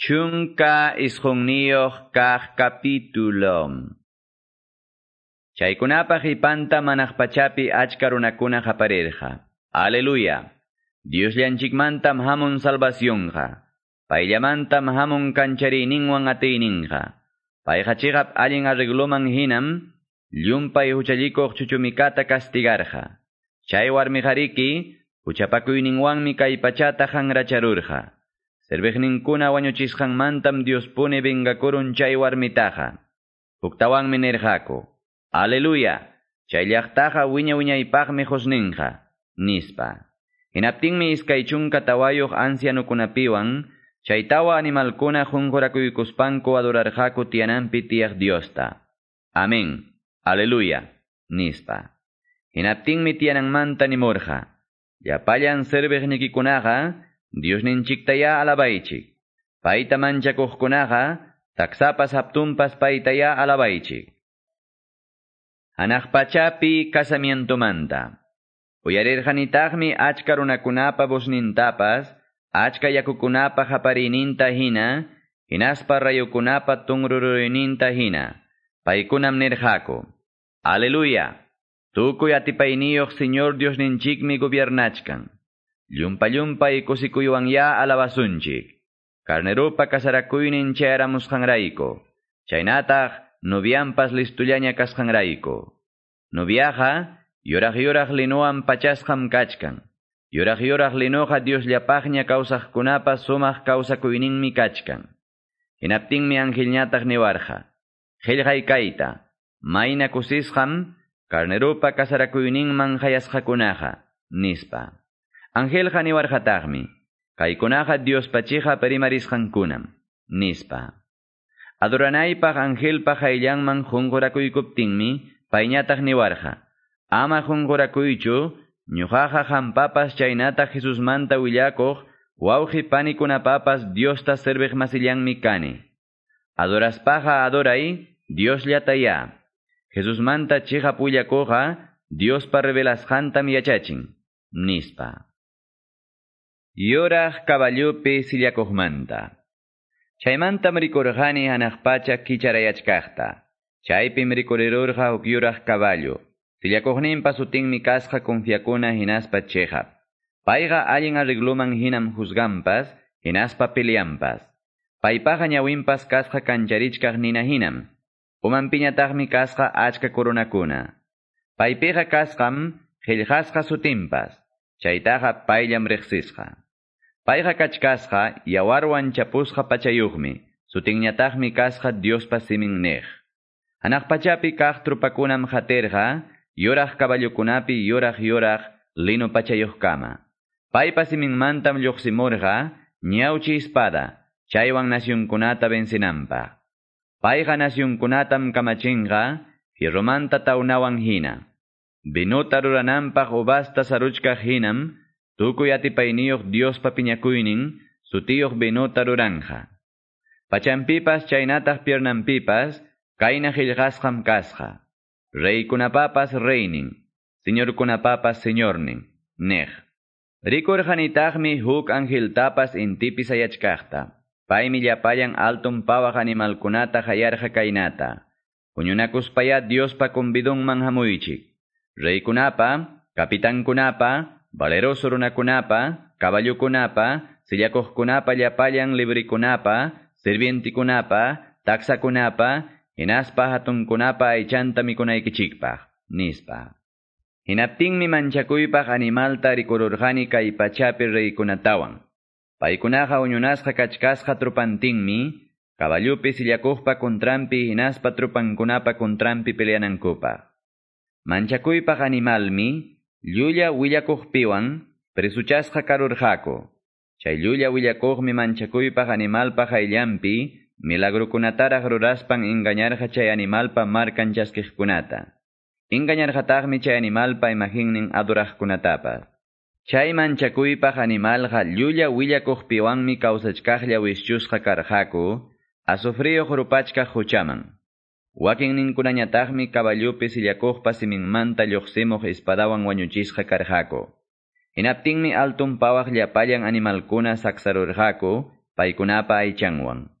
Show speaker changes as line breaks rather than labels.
Chunka isqunniyoq kaq capítulo. Chaykunapaq ipanta manaq pachapi achka runakuna. Aleluya. Dios llanchikmantam hamun salvacionqa. Payllamantam hamun kanchariyninwan atiyninqa. Payqa chigap allin arregloman hinam, llumpay huchallikuq chuchumikata castigarqa. Chay warmijariki, huchapakuyninwanmi kay pachata. Servejninkuna wañuchisqanmantam Dios pone vengakurun chay warmitaqa. Huktawanmi nirqaku. Aleluya. Chay llaqtaqa wiña wiñaypaqmi husninqa. Nispa. Hinaptinmi iskay chunka tawayuq ancianukunapiwan, chay tawa animalkuna junjurakuykuspanku adorarqaku tiyananpi tiyaq Diosta. Amén. Aleluya. Nispa. Hinaptinmi tiyananmanta nimurqa. Yapallan servejnikikunaqa, Dios ninchiktaya alabaychik. Paita manchakuqkunaqa, taksapas haptumpas paitaya alabaychik. Hanaqpachapi casamientomanta. Uyarirqanitaqmi achka runakunapa busnintapas, achka yakukunapa haparininta hina, hinaspa rayukunapa tungruruyninta hina. Paykunam nirqaku. Aleluya. Tukuy atipayniyuq Señor Dios ninchikmi gobiernachkan. Llumpa llumpa kusikuywan ya alabasunchik. Carnerupa kasarakuynin chayaramusqanrayku. Chaynataq noviampas listullaña kasqanrayku. Noviaja, yuraq yuraq linuwan pachasqam kachkan. Yuraq yuraq linuqa Diosllapaqña kawsaqkunapas sumaq kawsakuyninmi kachkan. Hinaptinmi angelñataq niwarqa. Qillqay kayta, mayna kusisqam, carnerupa kasarakuyninman hayasqakunaqa, nispa. Angelqa niwarqataqmi, kaykunaqa Diospachiqa perimarisqankunam, nispa. Adoranaypaq angelpa hayllanman junqurakuykuptinmi, payñataq niwarqa. Ama junqurakuychu, ñuqaqa hampapas chaynataq Jesusmanta willakuq, wawqi panikunapapas Diosta serviq masillanmi kani. Adoraspaqa adoray, Dios llataya. Jesusmanta chiqa pullakuqa, Diospa revelasqantam yachachin, nispa. Yoraq caballupi sillakuqmanta. Chaymantam rikurqani hanaqpacha kicharayachkaqta. Chaypim rikurirurqa huk yuraq caballo. Sillakuqninpa sutinmi kasqa confiakuna hinaspa chejap. Payqa allin arregluman hinam juzgampas, hinaspa peleampas. Paypaqa ñawinpas kasqa kancharichkaq nina hinam. Umanpiñataqmi kasqa achka kurunakuna. Paypiqa kasqam qillqasqa sutinpas. Chaytaqa payllam riqsisqa. Payqa kachkasqa yawarwan chapusqa pachayuqmi. Sutinñataqmi kasqa Diospa simin nej. Hanaqpachapi kaq trupakunam haterqa, yoraq caballukunapi yoraq yoraq lino pachayuqkama. Paypa siminmantam lluqsimurqa, ñawchi espada, chaywan nasyunkunata vencinanpaq. Payqa nasyunkunatam kamachinqa, firromanta tawnawan hina. Binuta rurananpaq ubasta saruchkaq hinam, tukuy atipayniyuq Diospa piñakuynin, sutiyuq binuta ruranja. Pachampipas chaynataq piernanpipas, kayna qillqasqam kasqa. Reykunapapas reynin, señorkunapapas señornin, nej. Rikurqanitaqmi huk angeltapas intipi sayachkaqta. Paymi llapayan altun pawaq animalkunata hayarqa kaynata. Puñunakuspaya Diospa convidunman hamuychik. Reykunapa, kapitankunapa, valeroso runakunapa, caballukunapa, sillakuqkunapa llapayan librikunapa, sirvientikunapa, taxakunapa, hinaspa hatunkunapa aychanta mikunaykichikpaq, nispa. Hinaptinmi manchakuypaq animalta rikururqani kay pachapi reykunatawan. Paykunaqa uñunasqa kachkasqa trupantinmi, caballupi sillakuqpa kontrampi hinaspa trupankunapa kontrampi peleanankupaq. Manchakuypaq animalmi, llulla willakuqpiwan, presuchasqa karurqaku. Chay llulla willakuqmi manchakuypaq animalpaq ayllampi, milagrukunataraq ruraspan engañarqa chay animalpa markan chaskiqkunata. Engañarqataqmi chay animalpa imaginnin adoraqkunatapas. Chay manchakuypaq animalqa llulla willakuqpiwanmi kawsachkaqlla wischusqa karqaku, asufriyuq rupachkaq huchaman. Wakin ninkunañataqmi caballupi sillakuqpa siminmanta lluqsimuq espadawan wañuchisqa karqaku. Hinaptinmi altun pawaq llapallan animalkuna saksarurqaku, paykunapa aychanwan.